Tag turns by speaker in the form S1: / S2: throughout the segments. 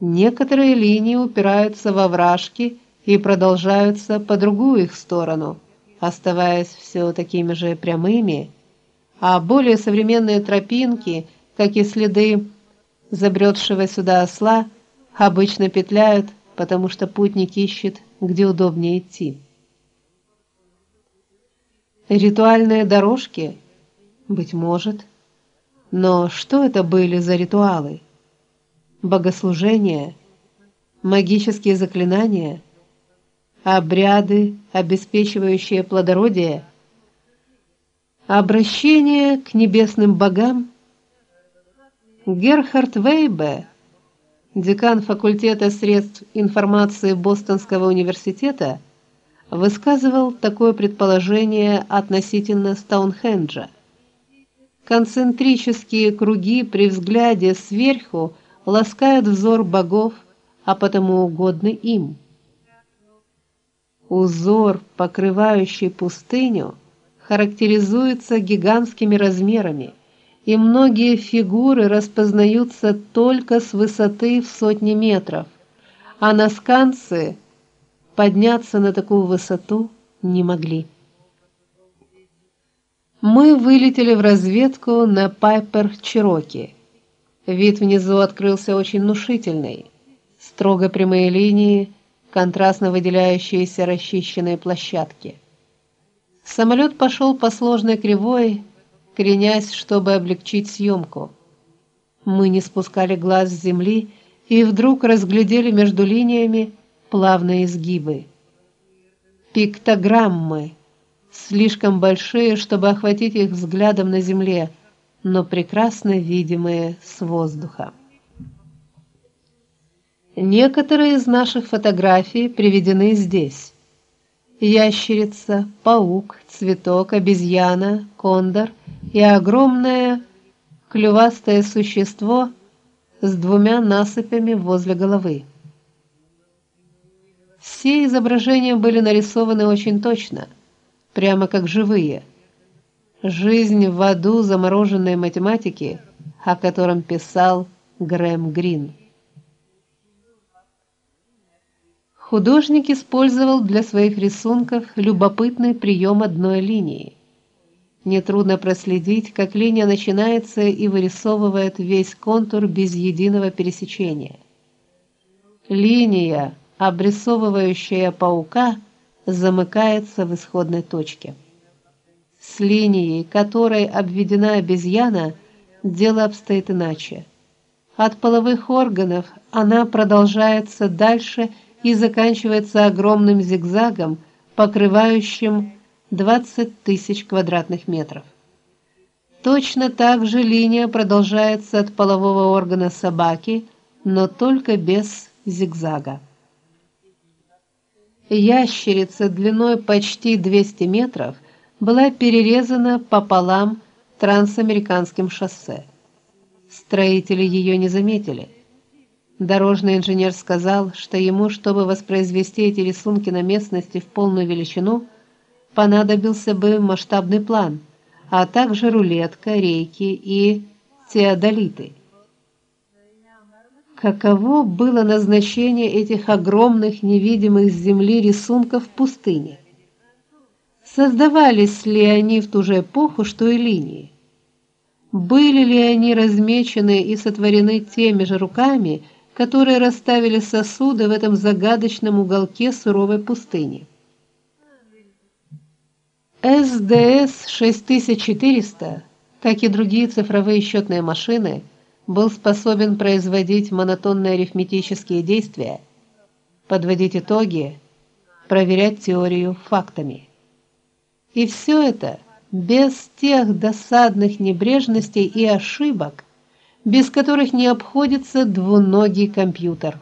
S1: Некоторые линии упираются во вражки и продолжаются по другую их сторону, оставаясь все такими же прямыми, а более современные тропинки, как и следы забредшего сюда осла, обычно петляют, потому что путник ищет, где удобнее идти. Ритуальные дорожки, быть может, но что это были за ритуалы? Богослужения, магические заклинания, обряды, обеспечивающие плодородие, обращение к небесным богам. Герхард Вейбе, декан факультета средств информации Бостонского университета, высказывал такое предположение относительно Стоунхенджа. Концентрические круги при взгляде сверху ласкают взор богов, а потому угодны им. Узор, покрывающий пустыню, характеризуется гигантскими размерами, и многие фигуры распознаются только с высоты в сотни метров, а насканцы подняться на такую высоту не могли. Мы вылетели в разведку на Пайпер Чироки. Вид внизу открылся очень внушительный. Строго прямые линии, контрастно выделяющиеся расчищенные площадки. Самолет пошел по сложной кривой, кренясь, чтобы облегчить съемку. Мы не спускали глаз с земли и вдруг разглядели между линиями плавные изгибы. Пиктограммы, слишком большие, чтобы охватить их взглядом на земле, но прекрасно видимые с воздуха. Некоторые из наших фотографий приведены здесь. Ящерица, паук, цветок, обезьяна, кондор и огромное клювастое существо с двумя насыпями возле головы. Все изображения были нарисованы очень точно, прямо как живые. Жизнь в аду замороженной математики, о котором писал Грэм Грин. Художник использовал для своих рисунков любопытный прием одной линии. Нетрудно проследить, как линия начинается и вырисовывает весь контур без единого пересечения. Линия обрисовывающая паука, замыкается в исходной точке. С линией, которой обведена обезьяна, дело обстоит иначе. От половых органов она продолжается дальше и заканчивается огромным зигзагом, покрывающим 20 тысяч квадратных метров. Точно так же линия продолжается от полового органа собаки, но только без зигзага. Ящерица длиной почти 200 метров была перерезана пополам трансамериканским шоссе. Строители ее не заметили. Дорожный инженер сказал, что ему, чтобы воспроизвести эти рисунки на местности в полную величину, понадобился бы масштабный план, а также рулетка, рейки и теодолиты. Каково было назначение этих огромных невидимых с земли рисунков в пустыне? Создавались ли они в ту же эпоху, что и линии? Были ли они размечены и сотворены теми же руками, которые расставили сосуды в этом загадочном уголке суровой пустыни? СДС 6400, как и другие цифровые счетные машины, был способен производить монотонные арифметические действия, подводить итоги, проверять теорию фактами. И все это без тех досадных небрежностей и ошибок, без которых не обходится двуногий компьютер.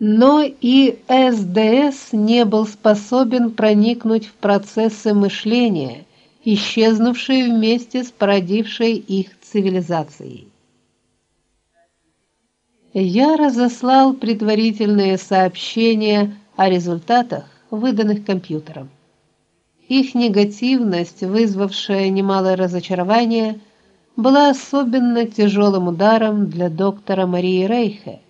S1: Но и СДС не был способен проникнуть в процессы мышления, исчезнувшие вместе с породившей их цивилизацией. Я разослал предварительные сообщения о результатах, выданных компьютером. Их негативность, вызвавшая немалое разочарование, была особенно тяжелым ударом для доктора Марии Рейхе